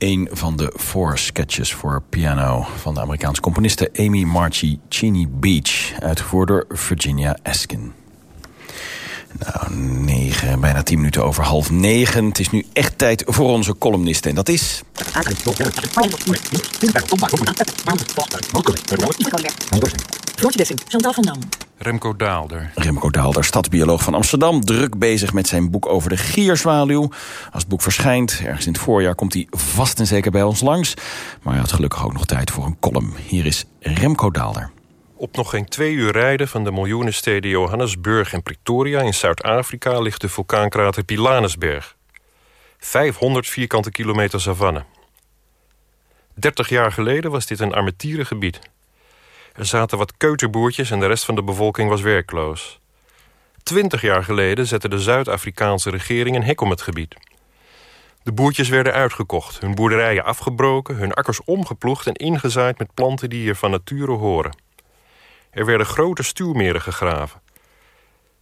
Een van de four sketches voor piano... van de Amerikaanse componiste Amy Marchi Cheney Beach... uitgevoerd door Virginia Eskin. Nou, negen, bijna tien minuten over half negen. Het is nu echt tijd voor onze columnist en dat is... Floortje Dessing, Chantal van Dam. Remco Daalder. Remco Daalder, stadsbioloog van Amsterdam. Druk bezig met zijn boek over de gierzwaluw. Als het boek verschijnt, ergens in het voorjaar... komt hij vast en zeker bij ons langs. Maar hij had gelukkig ook nog tijd voor een column. Hier is Remco Daalder. Op nog geen twee uur rijden van de miljoenensteden Johannesburg en Pretoria in Zuid-Afrika ligt de vulkaankrater Pilanesberg. 500 vierkante kilometer savanne. 30 jaar geleden was dit een armetierengebied. Er zaten wat keuterboertjes en de rest van de bevolking was werkloos. 20 jaar geleden zette de Zuid-Afrikaanse regering een hek om het gebied. De boertjes werden uitgekocht, hun boerderijen afgebroken... hun akkers omgeploegd en ingezaaid met planten die hier van nature horen. Er werden grote stuwmeren gegraven.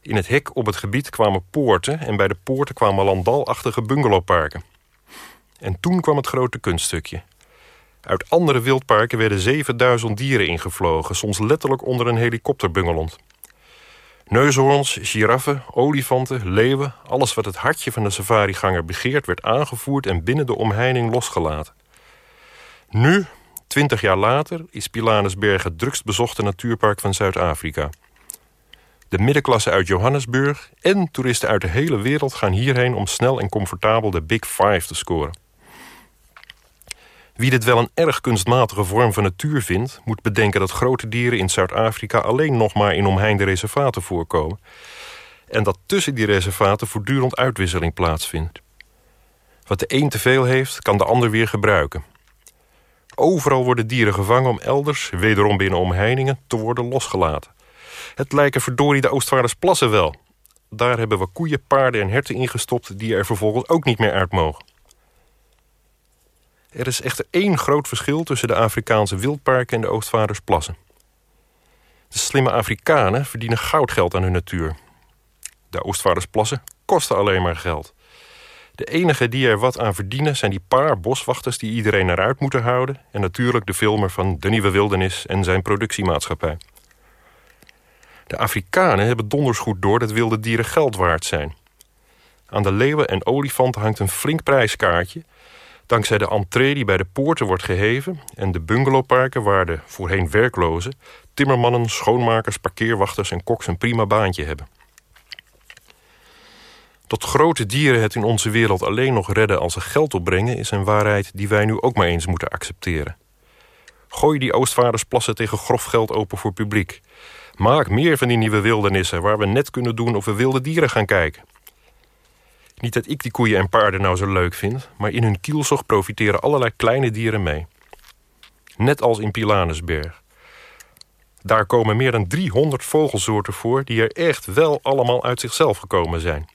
In het hek op het gebied kwamen poorten... en bij de poorten kwamen landalachtige bungalowparken. En toen kwam het grote kunststukje. Uit andere wildparken werden 7000 dieren ingevlogen... soms letterlijk onder een helikopter bungelend. Neushoorns, giraffen, olifanten, leeuwen... alles wat het hartje van de safariganger begeert... werd aangevoerd en binnen de omheining losgelaten. Nu, twintig jaar later, is Pilanesberg het drukst bezochte natuurpark van Zuid-Afrika. De middenklasse uit Johannesburg en toeristen uit de hele wereld gaan hierheen... om snel en comfortabel de Big Five te scoren. Wie dit wel een erg kunstmatige vorm van natuur vindt... moet bedenken dat grote dieren in Zuid-Afrika... alleen nog maar in omheinde reservaten voorkomen. En dat tussen die reservaten voortdurend uitwisseling plaatsvindt. Wat de een te veel heeft, kan de ander weer gebruiken. Overal worden dieren gevangen om elders, wederom binnen omheiningen... te worden losgelaten. Het lijken verdorie de Oostvaardersplassen wel. Daar hebben we koeien, paarden en herten ingestopt... die er vervolgens ook niet meer uit mogen. Er is echter één groot verschil tussen de Afrikaanse wildparken en de Oostvaardersplassen. De slimme Afrikanen verdienen goudgeld aan hun natuur. De Oostvaardersplassen kosten alleen maar geld. De enige die er wat aan verdienen zijn die paar boswachters... die iedereen naar uit moeten houden... en natuurlijk de filmer van De Nieuwe Wildernis en zijn productiemaatschappij. De Afrikanen hebben donders goed door dat wilde dieren geld waard zijn. Aan de leeuwen en olifanten hangt een flink prijskaartje... Dankzij de entree die bij de poorten wordt geheven... en de bungalowparken waar de voorheen werklozen... timmermannen, schoonmakers, parkeerwachters en koks een prima baantje hebben. Dat grote dieren het in onze wereld alleen nog redden als ze geld opbrengen... is een waarheid die wij nu ook maar eens moeten accepteren. Gooi die Oostvaardersplassen tegen grof geld open voor publiek. Maak meer van die nieuwe wildernissen... waar we net kunnen doen of we wilde dieren gaan kijken. Niet dat ik die koeien en paarden nou zo leuk vind... maar in hun kielzog profiteren allerlei kleine dieren mee. Net als in Pilanesberg. Daar komen meer dan 300 vogelsoorten voor... die er echt wel allemaal uit zichzelf gekomen zijn.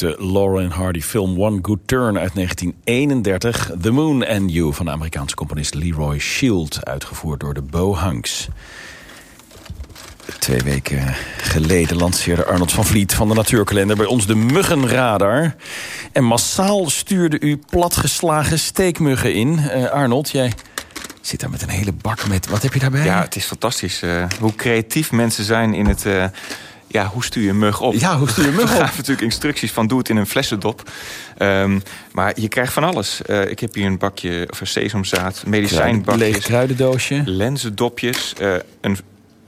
De Laurel en Hardy film One Good Turn uit 1931. The Moon and You van de Amerikaanse componist Leroy Shield. Uitgevoerd door de Bohunks. Twee weken geleden lanceerde Arnold van Vliet van de Natuurkalender... bij ons de muggenradar. En massaal stuurde u platgeslagen steekmuggen in. Uh, Arnold, jij zit daar met een hele bak met... Wat heb je daarbij? Ja, het is fantastisch. Uh, hoe creatief mensen zijn in het... Uh, ja, hoe stuur je een mug op? Ja, hoe stuur je mug op? gaven natuurlijk instructies van doe het in een flessendop. Um, maar je krijgt van alles. Uh, ik heb hier een bakje of een sesamzaad, medicijnbakjes. Leeg kruidendoosje. Lenzendopjes, uh, een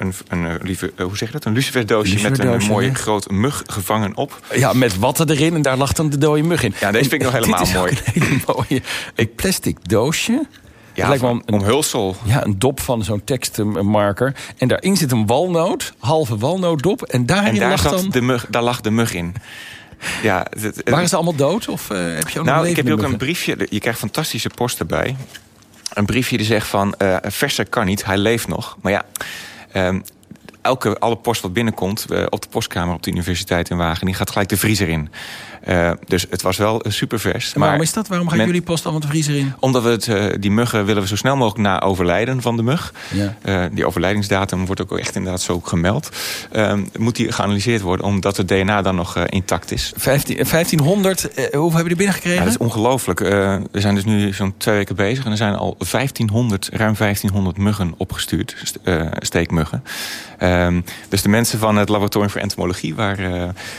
een, een, een lieve, hoe zeg je dat? Een luciferdoosje met een mooie grote mug gevangen op. Ja, met watten erin en daar lag dan de dode mug in. Ja, deze vind ik nog helemaal dit is mooi. Een hele mooie een plastic doosje. Ja, lijkt wel een, omhulsel. Ja, een dop van zo'n tekstmarker. En daarin zit een walnoot, halve walnootdop. En daarin en daar lag dan... De mug, daar lag de mug in. Ja, het, Waren ze allemaal dood? Of uh, heb je ook nou, ik heb ook een briefje. Je krijgt fantastische post erbij. Een briefje die zegt van... Uh, verser kan niet, hij leeft nog. Maar ja... Um, elke, alle post wat binnenkomt uh, op de postkamer op de universiteit in Wageningen... gaat gelijk de vriezer in. Uh, dus het was wel super vers. Waarom is dat? Waarom gaan men, jullie post allemaal de vriezer in? Omdat we het, uh, die muggen willen we zo snel mogelijk na overlijden van de mug. Ja. die overlijdingsdatum wordt ook echt inderdaad zo gemeld. Ehm, moet die geanalyseerd worden omdat het DNA dan nog intact is. 15, 1500, hoeveel hebben jullie binnengekregen? Ja, dat is ongelooflijk. we zijn dus nu zo'n twee weken bezig... en er zijn al 1500, ruim 1500 muggen opgestuurd. St steekmuggen. Um, dus de mensen van het laboratorium voor entomologie... waar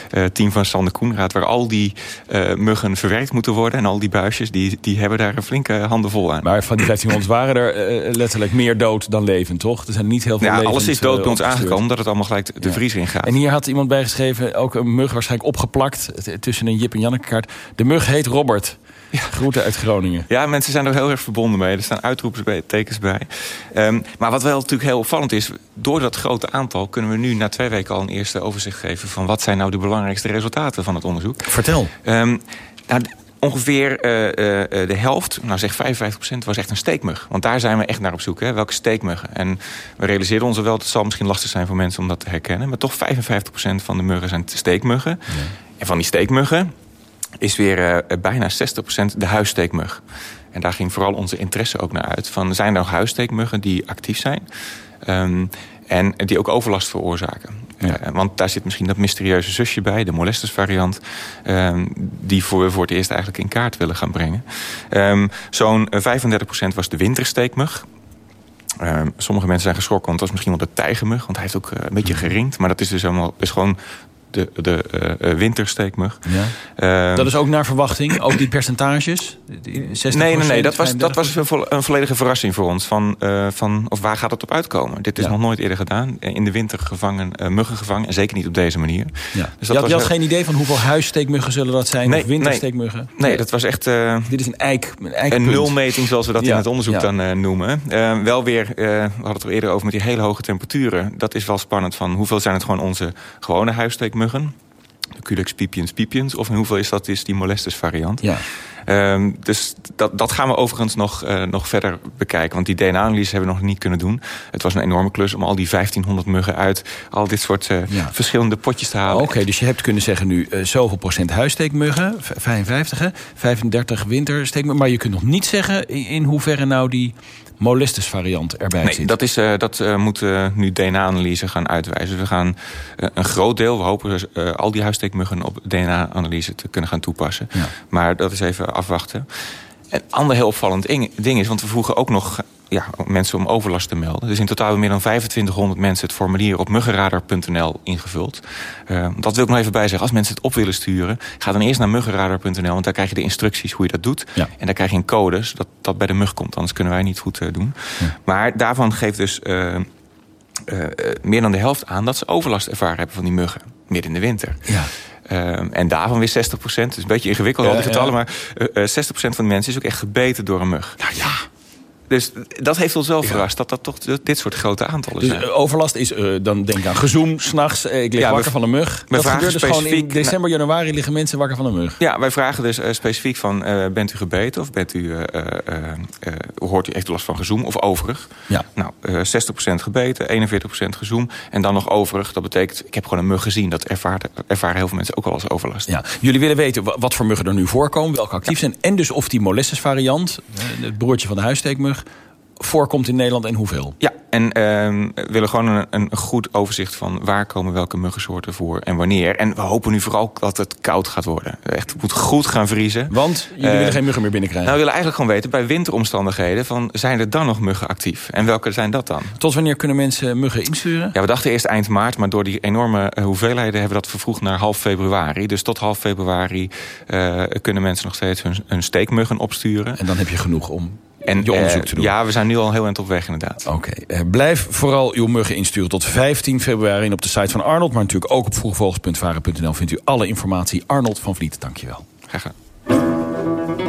het team van Sander Koenraad... waar al die uh, muggen verwerkt moeten worden... en al die buisjes, die, die hebben daar een flinke handen vol aan. Maar van die 1500 waren er letterlijk meer dood dan levend, toch? Er zijn niet heel veel ja, levend, alles is dood bij ons aangekomen... omdat het allemaal gelijk de ja. vriezer in gaat. En hier had iemand bijgeschreven, ook een mug waarschijnlijk opgeplakt... tussen een Jip en Janneke kaart. De mug heet Robert. Ja. Groeten uit Groningen. Ja, mensen zijn er heel erg verbonden mee. Er staan uitroepstekens bij. Um, maar wat wel natuurlijk heel opvallend is... door dat grote aantal kunnen we nu na twee weken al een eerste overzicht geven... van wat zijn nou de belangrijkste resultaten van het onderzoek. Vertel. Um, nou, ongeveer uh, uh, de helft, nou zeg 55% was echt een steekmug. Want daar zijn we echt naar op zoek. Hè? Welke steekmuggen? En we realiseerden ons wel, het zal misschien lastig zijn voor mensen om dat te herkennen... maar toch 55% van de muggen zijn steekmuggen. Ja. En van die steekmuggen is weer uh, bijna 60% de huissteekmug. En daar ging vooral onze interesse ook naar uit. Van, zijn er nog huissteekmuggen die actief zijn? Um, en die ook overlast veroorzaken. Ja. Uh, want daar zit misschien dat mysterieuze zusje bij, de molestus variant... Um, die voor, voor het eerst eigenlijk in kaart willen gaan brengen. Um, Zo'n 35% was de wintersteekmug. Sommige mensen zijn geschrokken, want het was misschien wel de tijgermug. Want hij heeft ook uh, een beetje geringd. Maar dat is dus helemaal is gewoon de, de uh, wintersteekmug. Ja. Uh, dat is ook naar verwachting? Ook die percentages? Die 60 nee, nee, nee. Dat was, dat was een, vo een volledige verrassing voor ons. Van, uh, van, of waar gaat het op uitkomen? Dit is ja. nog nooit eerder gedaan. In de winter gevangen, muggen gevangen. En zeker niet op deze manier. Ja. Dus dat je had, je had geen idee van hoeveel huissteekmuggen zullen dat zijn? Nee, of wintersteekmuggen? Nee, nee, dat was echt... Dit is een eik. Een, een nulmeting zoals we dat in het onderzoek dan noemen. wel weer, we hadden het er eerder over met die hele hoge temperaturen. Dat is wel spannend van hoeveel zijn het gewoon onze gewone huissteekmuggen de Culex pipiens pipiens. Of in hoeveel is dat is die molestus variant. Ja. Um, dus dat, dat gaan we overigens nog, uh, nog verder bekijken. Want die DNA-analyse hebben we nog niet kunnen doen. Het was een enorme klus om al die 1500 muggen uit... al dit soort uh, ja. verschillende potjes te halen. Oké, okay, dus je hebt kunnen zeggen nu uh, zoveel procent huissteekmuggen. 55, hè? 35 wintersteekmuggen. Maar je kunt nog niet zeggen in, in hoeverre nou die molestus variant erbij nee, zit. Dat, is, uh, dat uh, moet uh, nu DNA-analyse gaan uitwijzen. We gaan een groot deel, we hopen dus, al die huissteekmuggen op DNA-analyse te kunnen gaan toepassen. Ja. Maar dat is even afwachten. Een ander heel opvallend ding is, want we vroegen ook nog ja, mensen om overlast te melden. Dus in totaal hebben meer dan 2500 mensen het formulier op muggenradar.nl ingevuld. Uh, dat wil ik nog even bij zeggen. Als mensen het op willen sturen, ga dan eerst naar muggenradar.nl. Want daar krijg je de instructies hoe je dat doet. Ja. En daar krijg je een code, zodat dat bij de mug komt. Anders kunnen wij niet goed uh, doen. Ja. Maar daarvan geeft dus uh, meer dan de helft aan dat ze overlast ervaren hebben van die muggen. Midden in de winter. Ja. Uh, en daarvan weer 60 procent. Dus een beetje ingewikkeld al die getallen. Maar uh, 60 procent van de mensen is ook echt gebeten door een mug. Nou ja. Dus dat heeft ons wel verrast, dat dat toch dit soort grote aantallen Dus zijn. eh, overlast is, eh, dan denk aan gezoem, s'nachts, eh, ik lig Ja, wakker van een mug. Dat gebeurt dus gewoon in specifiek- december, januari liggen mensen wakker van een mug. Ja, wij vragen dus specifiek van, bent u gebeten of bent u, hoort u, heeft u last van gezoem of overig? Ja. Nou, eh 60% gebeten, 41% gezoem en dan nog overig. Dat betekent, ik heb gewoon een mug gezien. Dat ervaren, ervaren heel veel mensen ook wel als overlast. Ja, jullie willen weten wa- wat voor muggen er nu voorkomen, welke actief zijn... en dus of die molestus variant, het broertje van de huissteekmug... voorkomt in Nederland en hoeveel? Ja, en ehm, we willen gewoon een, een goed overzicht van waar komen welke muggensoorten voor en wanneer. En we hopen nu vooral dat het koud gaat worden. Echt, het moet goed gaan vriezen. Want jullie Eh, willen geen muggen meer binnenkrijgen. Nou, we willen eigenlijk gewoon weten, bij winteromstandigheden... Van, zijn er dan nog muggen actief? En welke zijn dat dan? Tot wanneer kunnen mensen muggen insturen? Ja, we dachten eerst eind maart, maar door die enorme eh, hoeveelheden... hebben we dat vervroegd naar half februari. Dus tot half februari eh, kunnen mensen nog steeds hun, hun steekmuggen opsturen. En dan heb je genoeg om en, je onderzoek eh, te doen. Ja, we zijn nu al heel eind op weg inderdaad. Oké, eh, blijf vooral uw muggen insturen tot 15 februari... en op de site van Arnold, maar natuurlijk ook op vroegvogels.varen.nl... vindt u alle informatie. Arnold van Vliet, dankjewel. Graag gedaan.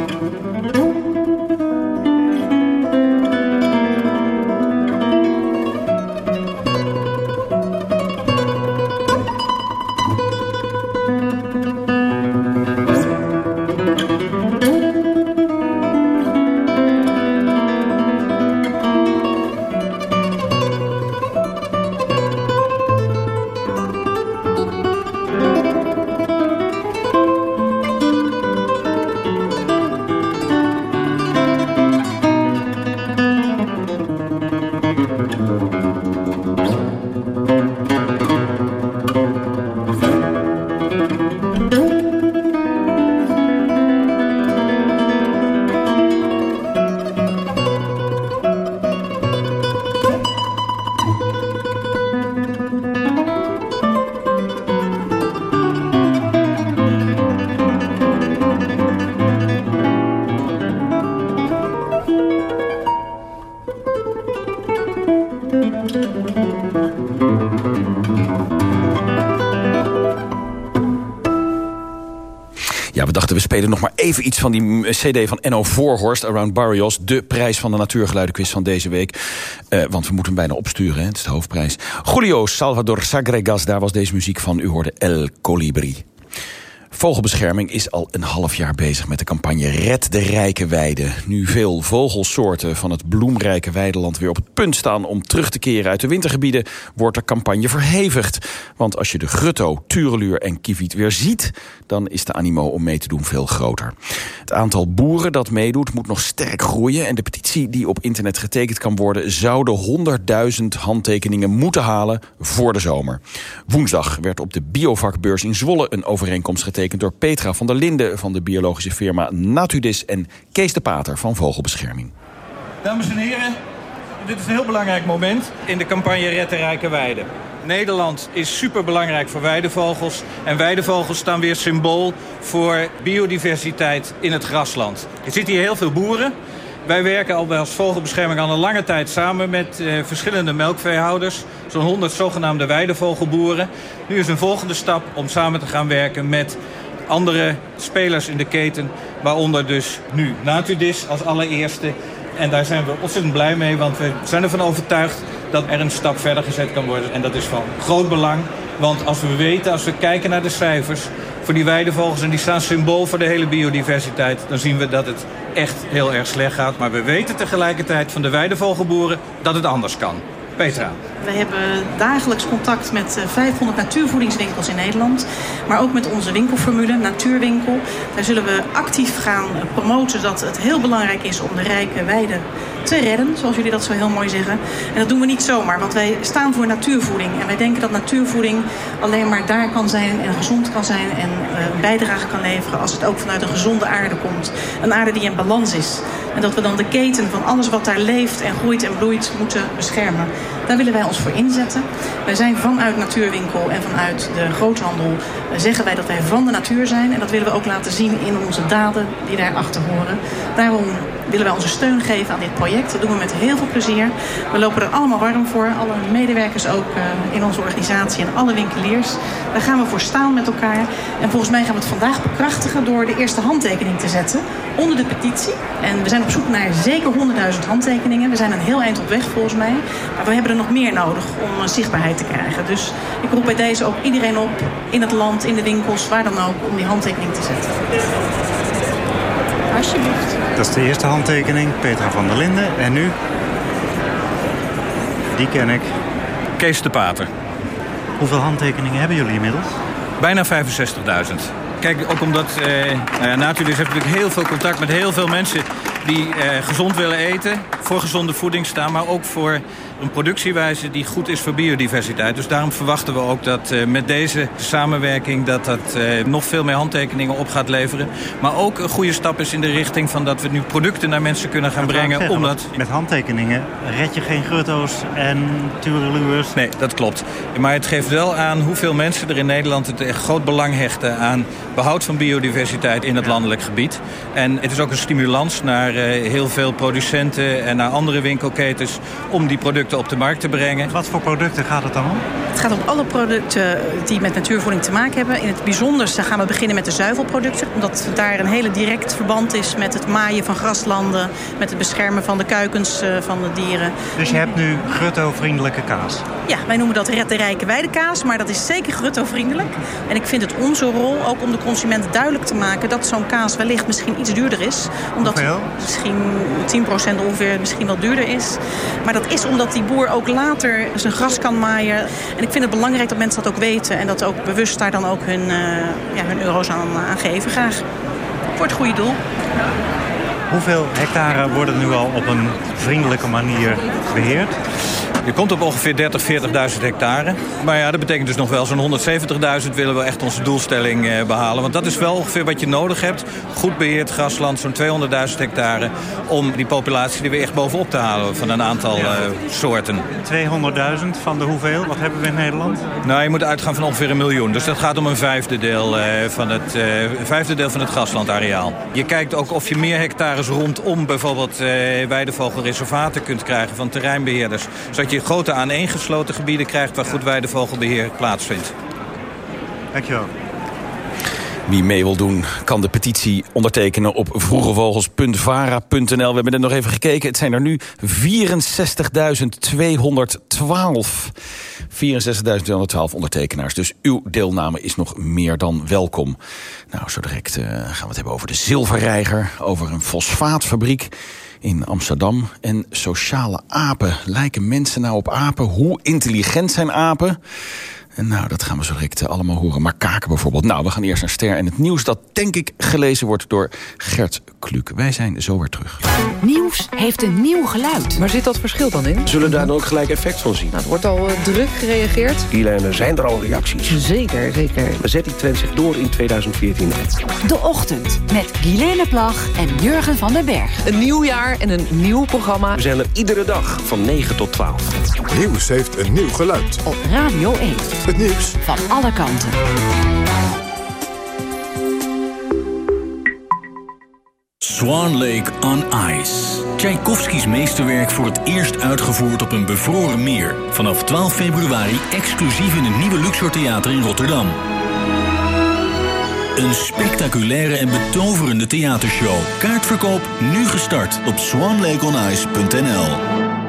Even iets van die mm, cd van Enno Voorhorst... Around Barrios, de prijs van de natuurgeluidenquiz van deze week. Eh, want we moeten hem bijna opsturen, hè? het is de hoofdprijs. Julio Salvador Sagregas, daar was deze muziek van. U hoorde El Colibri. Vogelbescherming is al een half jaar bezig met de campagne Red de Rijke Weide. Nu veel vogelsoorten van het bloemrijke weideland weer op het punt staan om terug te keren uit de wintergebieden, wordt de campagne verhevigd. Want als je de grutto, tureluur en kieviet weer ziet, dan is de animo om mee te doen veel groter. Het aantal boeren dat meedoet moet nog sterk groeien en de petitie die op internet getekend kan worden zou de 100.000 handtekeningen moeten halen voor de zomer. Woensdag werd op de biovakbeurs in Zwolle een overeenkomst getekend door Petra van der Linden van de biologische firma Natudis en Kees de Pater van Vogelbescherming. Dames en heren, dit is een heel belangrijk moment in de campagne Red de Rijke Weide. Nederland is superbelangrijk voor weidevogels. En weidevogels staan weer symbool voor biodiversiteit in het grasland. Je ziet hier heel veel boeren. Wij werken al als vogelbescherming al een lange tijd samen met eh, verschillende melkveehouders. Zo'n 100 zogenaamde weidevogelboeren. Nu is een volgende stap om samen te gaan werken met andere spelers in de keten. Waaronder dus nu Natudis als allereerste. En daar zijn we ontzettend blij mee, want we zijn ervan overtuigd dat er een stap verder gezet kan worden. En dat is van groot belang. Want als we weten, als we kijken naar de cijfers voor die weidevogels... en die staan symbool voor de hele biodiversiteit... dan zien we dat het echt heel erg slecht gaat. Maar we weten tegelijkertijd van de weidevogelboeren dat het anders kan. Petra. We hebben dagelijks contact met eh, 500 natuurvoedingswinkels in Nederland. Maar ook met onze winkelformule, Natuurwinkel. Daar zullen we actief gaan promoten dat het heel belangrijk is om de rijke weide te redden. Zoals jullie dat zo heel mooi zeggen. En dat doen we niet zomaar, want wij staan voor natuurvoeding. En wij denken dat natuurvoeding alleen maar daar kan zijn en gezond kan zijn. En eh, bijdrage kan leveren als het ook vanuit een gezonde aarde komt. Een aarde die in balans is. En dat we dan de keten van alles wat daar leeft en groeit en bloeit moeten beschermen. Daar willen wij ons voor inzetten. Wij zijn vanuit Natuurwinkel en vanuit de groothandel eh, zeggen wij dat wij van de natuur zijn. En dat willen we ook laten zien in onze daden die daarachter horen. Daarom willen wij onze steun geven aan dit project. Dat doen we met heel veel plezier. We lopen er allemaal warm voor. Alle medewerkers ook in onze organisatie en alle winkeliers. Daar gaan we voor staan met elkaar. En volgens mij gaan we het vandaag bekrachtigen door de eerste handtekening te zetten onder de petitie. En we zijn op zoek naar zeker 100.000 handtekeningen. We zijn een heel eind op weg volgens mij. Maar we hebben nog meer nodig om zichtbaarheid te krijgen. Dus ik roep bij deze ook iedereen op in het land, in de winkels, waar dan ook, om die handtekening te zetten. Alsjeblieft. Dat is de eerste handtekening, Petra van der Linden. En nu? Die ken ik. Kees de Pater. Hoeveel handtekeningen hebben jullie inmiddels? Bijna 65.000. Kijk, ook omdat uh, nou ja, heeft natuurlijk heel veel contact met heel veel mensen die uh, gezond willen eten, voor gezonde voeding staan, maar ook voor een productiewijze die goed is voor biodiversiteit. Dus daarom verwachten we ook dat uh, met deze samenwerking dat dat uh, nog veel meer handtekeningen op gaat leveren. Maar ook een goede stap is in de richting van dat we nu producten naar mensen kunnen gaan dat brengen. Zeggen, omdat... Met handtekeningen red je geen grutto's en tureluurs. Nee, dat klopt. Maar het geeft wel aan hoeveel mensen er in Nederland het echt groot belang hechten aan behoud van biodiversiteit in het landelijk gebied. En het is ook een stimulans naar heel veel producenten en naar andere winkelketens om die producten op de markt te brengen. Wat voor producten gaat het dan om? Het gaat om alle producten die met natuurvoeding te maken hebben. In het bijzonderste gaan we beginnen met de zuivelproducten. Omdat daar een hele direct verband is met het maaien van graslanden. Met het beschermen van de kuikens van de dieren. Dus je hebt nu grutto-vriendelijke kaas? Ja, wij noemen dat Red de Rijke Weidekaas. Maar dat is zeker grutto-vriendelijk. En ik vind het onze rol ook om de consument duidelijk te maken... dat zo'n kaas wellicht misschien iets duurder is. Omdat Hoeveel? Misschien 10% ongeveer misschien wel duurder is. Maar dat is omdat die boer ook later zijn gras kan maaien. En ik vind het belangrijk dat mensen dat ook weten. En dat ook bewust daar dan ook hun, uh, ja, hun euro's aan, aan geven. Graag. Voor het goede doel. Hoeveel hectare worden nu al op een vriendelijke manier beheerd? Je komt op ongeveer 30, 40.000 hectare. Maar ja, dat betekent dus nog wel zo'n 170.000 willen we echt onze doelstelling eh, behalen. Want dat is wel ongeveer wat je nodig hebt. Goed beheerd grasland, zo'n 200.000 hectare... om die populatie er weer echt bovenop te halen van een aantal uh, soorten. 200.000 van de hoeveel? Wat hebben we in Nederland? Nou, je moet uitgaan van ongeveer een miljoen. Dus dat gaat om een vijfde deel, uh, van, het, vijfde deel van het graslandaareaal. Je kijkt ook of je meer hectares rondom bijvoorbeeld weidevogelreservaten kunt krijgen... van terreinbeheerders, zodat je je grote aaneengesloten gebieden krijgt... waar goed weidevogelbeheer plaatsvindt. Dankjewel. Wie mee wil doen, kan de petitie ondertekenen op vroegevogels.vara.nl. We hebben net nog even gekeken. Het zijn er nu 64.212. 64.212 ondertekenaars. Dus uw deelname is nog meer dan welkom. Nou, zo direct uh, gaan we het hebben over de zilverreiger. Over een fosfaatfabriek in Amsterdam. En sociale apen. Lijken mensen nou op apen? Hoe intelligent zijn apen? En nou, dat gaan we zo direct allemaal horen. Maar kaken bijvoorbeeld. Nou, we gaan eerst naar Ster en het nieuws... dat denk ik gelezen wordt door Gert Kluk. Wij zijn zo weer terug. Nieuws heeft een nieuw geluid. Waar zit dat verschil dan in? Zullen daar dan ook gelijk effect van zien? Nou, er wordt al uh, druk gereageerd. Guilaine, zijn er al reacties? Zeker, zeker. Maar zet die trend zich door in 2014? De Ochtend met Guilaine Plag en Jurgen van den Berg. Een nieuw jaar en een nieuw programma. We zijn er iedere dag van 9 tot 12. Nieuws heeft een nieuw geluid. Op Radio 1. Het nieuws van alle kanten. Swan Lake on Ice. Tchaikovskis meesterwerk voor het eerst uitgevoerd op een bevroren meer. Vanaf 12 februari exclusief in het nieuwe Luxor Theater in Rotterdam. Een spectaculaire en betoverende theatershow. Kaartverkoop nu gestart op swanlakeonice.nl.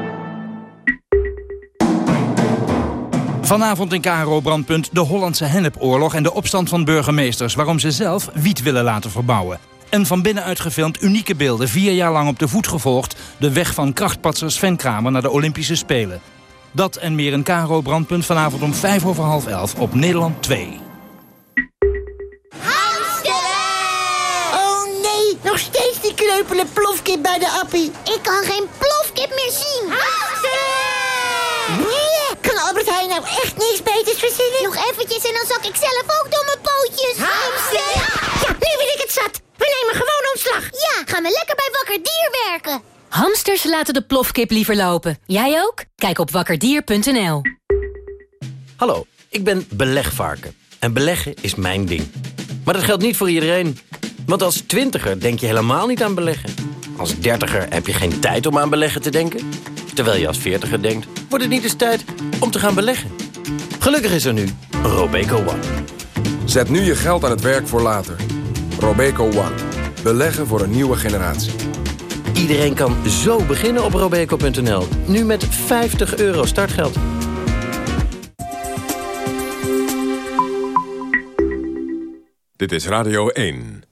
Vanavond in KRO Brandpunt de Hollandse hennepoorlog en de opstand van burgemeesters... waarom ze zelf wiet willen laten verbouwen. En van binnenuit gefilmd unieke beelden, vier jaar lang op de voet gevolgd... de weg van krachtpatser Sven Kramer naar de Olympische Spelen. Dat en meer in KRO Brandpunt vanavond om vijf over half elf op Nederland 2. Oh nee, nog steeds die kreupele plofkip bij de appie. Ik kan geen plofkip meer zien. Nee, kan Albert Heijn nou echt niks beters verzinnen? Nog eventjes en dan zak ik zelf ook door mijn pootjes. Hamster! Ja, nu ben ik het zat. We nemen gewoon ontslag. Ja, gaan we lekker bij Wakker Dier werken. Hamsters laten de plofkip liever lopen. Jij ook? Kijk op wakkerdier.nl. Hallo, ik ben belegvarken. En beleggen is mijn ding. Maar dat geldt niet voor iedereen. Want als twintiger denk je helemaal niet aan beleggen. Als dertiger heb je geen tijd om aan beleggen te denken. Terwijl je als veertiger denkt, wordt het niet eens tijd om te gaan beleggen. Gelukkig is er nu Robeco One. Zet nu je geld aan het werk voor later. Robeco One. Beleggen voor een nieuwe generatie. Iedereen kan zo beginnen op robeco.nl. Nu met 50 euro startgeld. Dit is Radio 1.